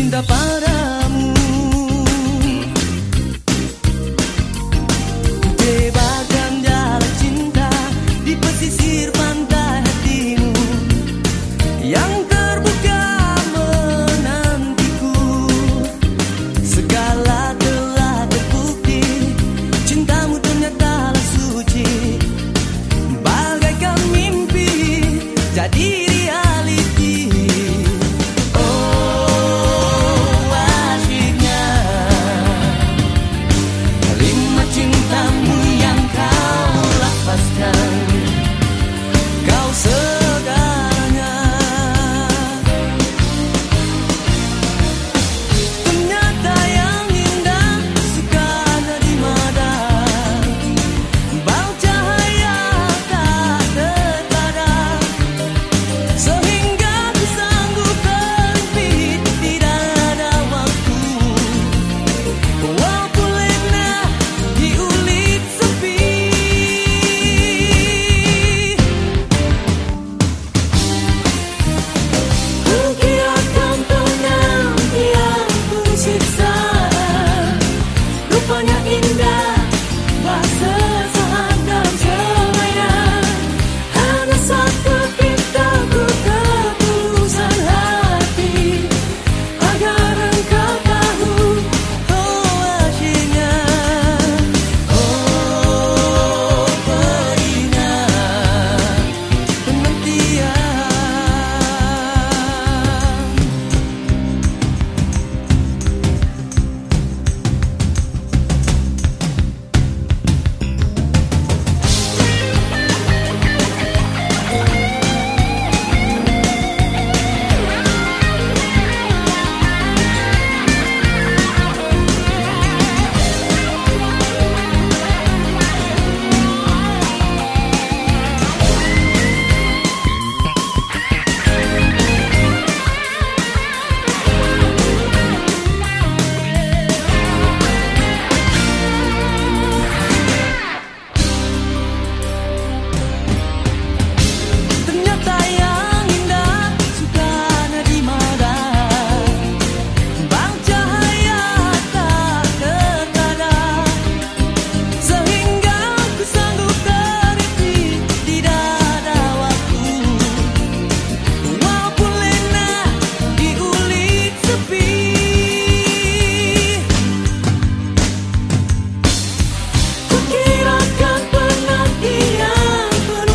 ainda para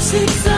six